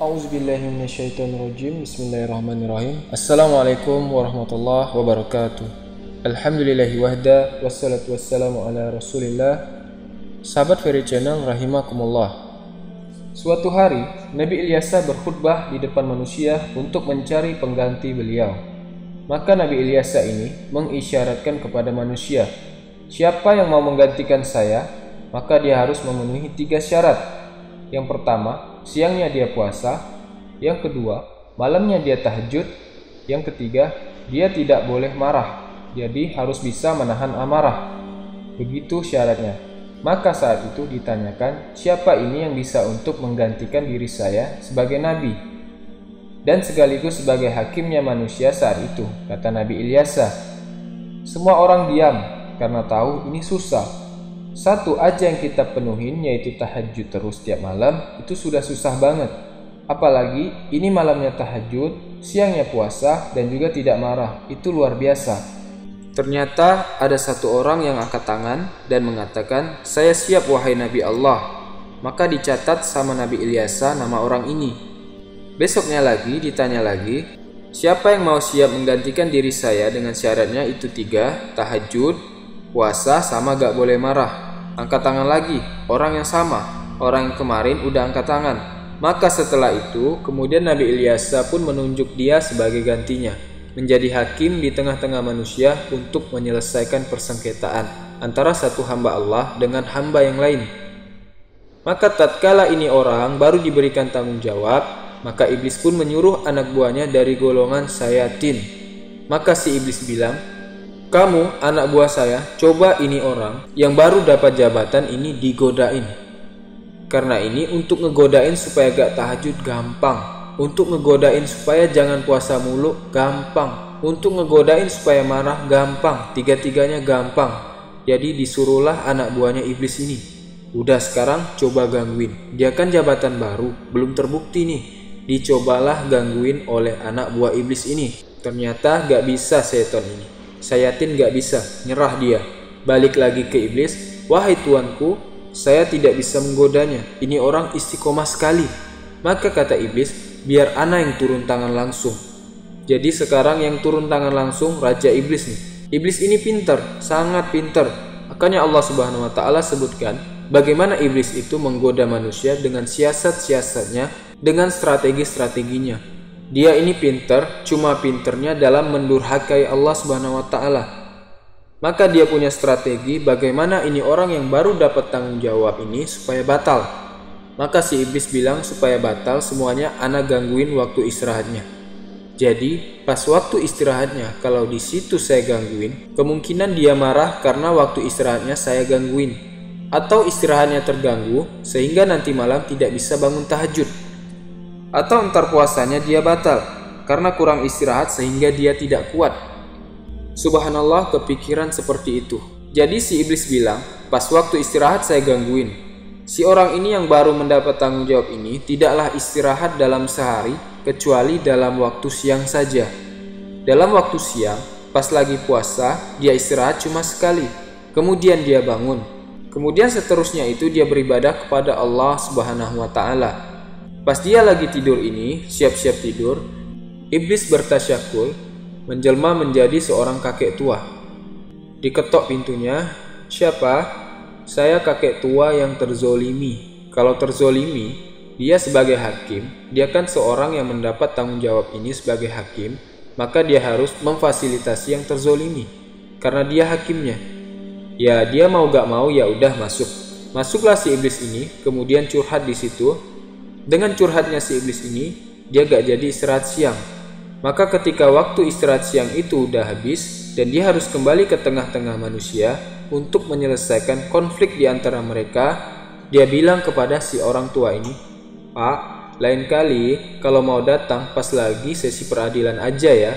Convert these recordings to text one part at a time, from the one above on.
Auzubillahiminasyaitonirrajim Bismillahirrahmanirrahim. Assalamualaikum warahmatullahi wabarakatuh. Alhamdulillahi wahda Wassalatu wassalamu ala rasulillah. Sahabat Ferry Channel rahimakumullah. Suatu hari Nabi Ilyasa berkhutbah di depan manusia Untuk mencari pengganti beliau. Maka Nabi Ilyasa ini mengisyaratkan kepada manusia Siapa yang mau menggantikan saya Maka dia harus memenuhi tiga syarat. Yang pertama siangnya dia puasa, yang kedua, malamnya dia tahajud, yang ketiga, dia tidak boleh marah, jadi harus bisa menahan amarah. Begitu syaratnya. Maka saat itu ditanyakan, siapa ini yang bisa untuk menggantikan diri saya sebagai nabi? Dan sekaligus sebagai hakimnya manusia saat itu, kata Nabi Ilyasa. Semua orang diam karena tahu ini susah satu aja yang kita penuhin yaitu tahajud terus tiap malam itu sudah susah banget. Apalagi ini malamnya tahajud, siangnya puasa dan juga tidak marah. Itu luar biasa. Ternyata ada satu orang yang angkat tangan dan mengatakan, "Saya siap wahai Nabi Allah." Maka dicatat sama Nabi Ilyasa nama orang ini. Besoknya lagi ditanya lagi, "Siapa yang mau siap menggantikan diri saya dengan syaratnya itu tiga, tahajud, Puasa sama gak boleh marah. Angkat tangan lagi, orang yang sama. Orang yang kemarin udah angkat tangan. Maka setelah itu, kemudian Nabi Ilyasa pun menunjuk dia sebagai gantinya. Menjadi hakim di tengah-tengah manusia untuk menyelesaikan persengketaan antara satu hamba Allah dengan hamba yang lain. Maka tatkala ini orang baru diberikan tanggung jawab, maka iblis pun menyuruh anak buahnya dari golongan sayatin. Maka si iblis bilang, kamu, anak buah saya, coba ini orang yang baru dapat jabatan ini digodain. Karena ini untuk ngegodain supaya gak tahajud gampang. Untuk ngegodain supaya jangan puasa mulu gampang. Untuk ngegodain supaya marah gampang. Tiga-tiganya gampang. Jadi disuruhlah anak buahnya iblis ini. Udah sekarang coba gangguin. Dia kan jabatan baru, belum terbukti nih. Dicobalah gangguin oleh anak buah iblis ini. Ternyata gak bisa seton ini. Sayatin gak bisa, nyerah dia. Balik lagi ke iblis, wahai tuanku, saya tidak bisa menggodanya. Ini orang istiqomah sekali. Maka kata iblis, biar ana yang turun tangan langsung. Jadi sekarang yang turun tangan langsung raja iblis nih. Iblis ini pintar, sangat pintar. Makanya Allah Subhanahu wa taala sebutkan bagaimana iblis itu menggoda manusia dengan siasat-siasatnya, dengan strategi-strateginya. Dia ini pinter, cuma pinternya dalam mendurhakai Allah Subhanahu wa taala. Maka dia punya strategi bagaimana ini orang yang baru dapat tanggung jawab ini supaya batal. Maka si iblis bilang supaya batal semuanya anak gangguin waktu istirahatnya. Jadi, pas waktu istirahatnya, kalau di situ saya gangguin, kemungkinan dia marah karena waktu istirahatnya saya gangguin. Atau istirahatnya terganggu, sehingga nanti malam tidak bisa bangun tahajud atau entar puasanya dia batal karena kurang istirahat sehingga dia tidak kuat. Subhanallah kepikiran seperti itu. Jadi si iblis bilang, pas waktu istirahat saya gangguin. Si orang ini yang baru mendapat tanggung jawab ini tidaklah istirahat dalam sehari kecuali dalam waktu siang saja. Dalam waktu siang, pas lagi puasa, dia istirahat cuma sekali. Kemudian dia bangun. Kemudian seterusnya itu dia beribadah kepada Allah Subhanahu wa taala. Pas dia lagi tidur ini, siap-siap tidur, iblis bertasyakul, menjelma menjadi seorang kakek tua. Diketok pintunya, siapa? Saya kakek tua yang terzolimi. Kalau terzolimi, dia sebagai hakim, dia kan seorang yang mendapat tanggung jawab ini sebagai hakim, maka dia harus memfasilitasi yang terzolimi. Karena dia hakimnya. Ya, dia mau gak mau ya udah masuk. Masuklah si iblis ini, kemudian curhat di situ, dengan curhatnya si iblis ini, dia gak jadi istirahat siang. Maka ketika waktu istirahat siang itu udah habis dan dia harus kembali ke tengah-tengah manusia untuk menyelesaikan konflik di antara mereka, dia bilang kepada si orang tua ini, Pak, lain kali kalau mau datang pas lagi sesi peradilan aja ya.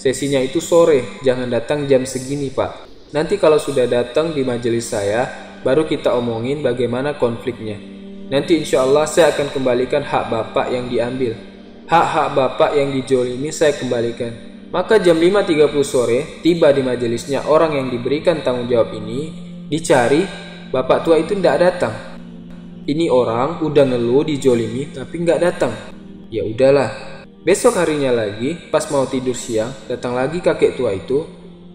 Sesinya itu sore, jangan datang jam segini pak. Nanti kalau sudah datang di majelis saya, baru kita omongin bagaimana konfliknya. Nanti insya Allah saya akan kembalikan hak bapak yang diambil. Hak-hak bapak yang dijolimi saya kembalikan. Maka jam 5.30 sore, tiba di majelisnya orang yang diberikan tanggung jawab ini, dicari, bapak tua itu tidak datang. Ini orang udah ngeluh dijolimi tapi nggak datang. Ya udahlah. Besok harinya lagi, pas mau tidur siang, datang lagi kakek tua itu,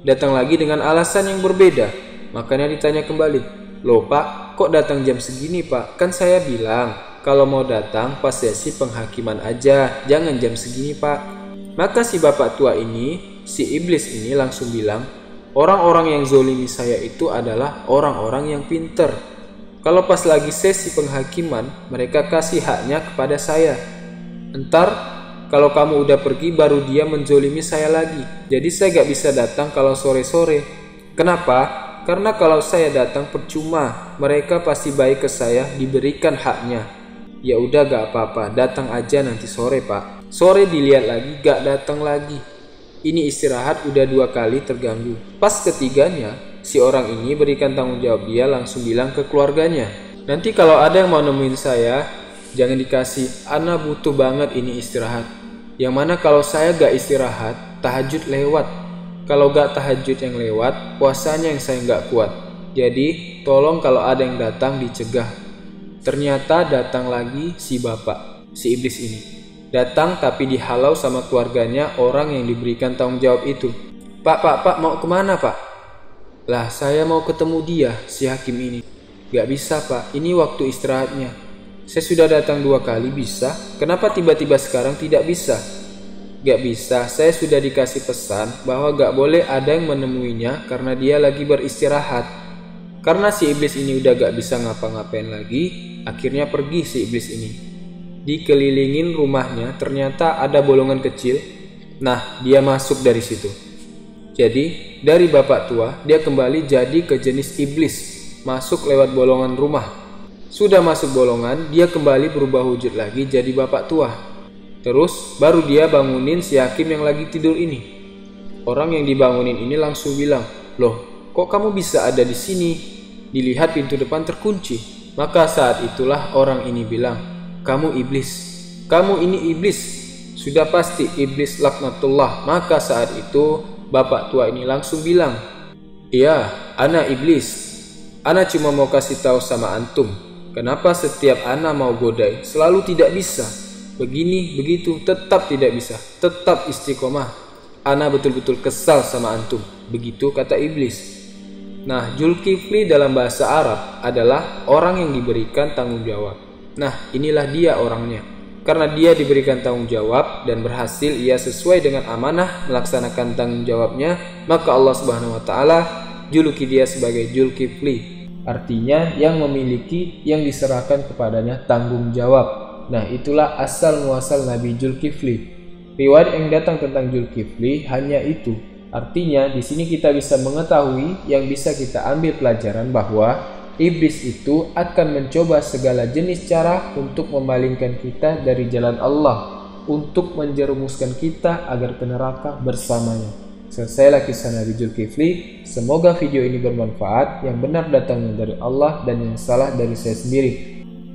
datang lagi dengan alasan yang berbeda. Makanya ditanya kembali, Loh pak, kok datang jam segini pak? Kan saya bilang, kalau mau datang pas sesi penghakiman aja, jangan jam segini pak. Maka si bapak tua ini, si iblis ini langsung bilang, orang-orang yang zolimi saya itu adalah orang-orang yang pinter. Kalau pas lagi sesi penghakiman, mereka kasih haknya kepada saya. Entar, kalau kamu udah pergi baru dia menzolimi saya lagi. Jadi saya gak bisa datang kalau sore-sore. Kenapa? Karena kalau saya datang percuma, mereka pasti baik ke saya, diberikan haknya. Ya udah gak apa-apa, datang aja nanti sore pak. Sore dilihat lagi, gak datang lagi. Ini istirahat udah dua kali terganggu. Pas ketiganya, si orang ini berikan tanggung jawab dia langsung bilang ke keluarganya. Nanti kalau ada yang mau nemuin saya, jangan dikasih, Ana butuh banget ini istirahat. Yang mana kalau saya gak istirahat, tahajud lewat, kalau gak tahajud yang lewat, puasanya yang saya gak kuat. Jadi, tolong kalau ada yang datang dicegah. Ternyata datang lagi si bapak, si iblis ini. Datang tapi dihalau sama keluarganya orang yang diberikan tanggung jawab itu. Pak, pak, pak, mau ke mana pak? Lah, saya mau ketemu dia, si hakim ini. Gak bisa pak, ini waktu istirahatnya. Saya sudah datang dua kali bisa, kenapa tiba-tiba sekarang tidak bisa? Gak bisa, saya sudah dikasih pesan bahwa gak boleh ada yang menemuinya karena dia lagi beristirahat. Karena si iblis ini udah gak bisa ngapa-ngapain lagi, akhirnya pergi si iblis ini. Dikelilingin rumahnya, ternyata ada bolongan kecil. Nah, dia masuk dari situ. Jadi, dari bapak tua, dia kembali jadi ke jenis iblis, masuk lewat bolongan rumah. Sudah masuk bolongan, dia kembali berubah wujud lagi jadi bapak tua. Terus baru dia bangunin si hakim yang lagi tidur ini. Orang yang dibangunin ini langsung bilang, "Loh, kok kamu bisa ada di sini? Dilihat pintu depan terkunci." Maka saat itulah orang ini bilang, "Kamu iblis. Kamu ini iblis. Sudah pasti iblis laknatullah." Maka saat itu bapak tua ini langsung bilang, "Iya, ana iblis. Ana cuma mau kasih tahu sama antum, kenapa setiap ana mau godai selalu tidak bisa." Begini begitu tetap tidak bisa. Tetap istiqomah. Ana betul-betul kesal sama antum. Begitu kata iblis. Nah Julkifli dalam bahasa Arab adalah orang yang diberikan tanggung jawab. Nah inilah dia orangnya. Karena dia diberikan tanggung jawab dan berhasil ia sesuai dengan amanah melaksanakan tanggung jawabnya maka Allah Subhanahu wa taala juluki dia sebagai Julkifli. Artinya yang memiliki yang diserahkan kepadanya tanggung jawab Nah, itulah asal muasal Nabi Zulkifli. Riwayat yang datang tentang Zulkifli hanya itu. Artinya, di sini kita bisa mengetahui yang bisa kita ambil pelajaran bahwa iblis itu akan mencoba segala jenis cara untuk memalingkan kita dari jalan Allah, untuk menjerumuskan kita agar ke neraka bersamanya. Selesailah kisah Nabi Zulkifli. Semoga video ini bermanfaat. Yang benar datangnya dari Allah dan yang salah dari saya sendiri.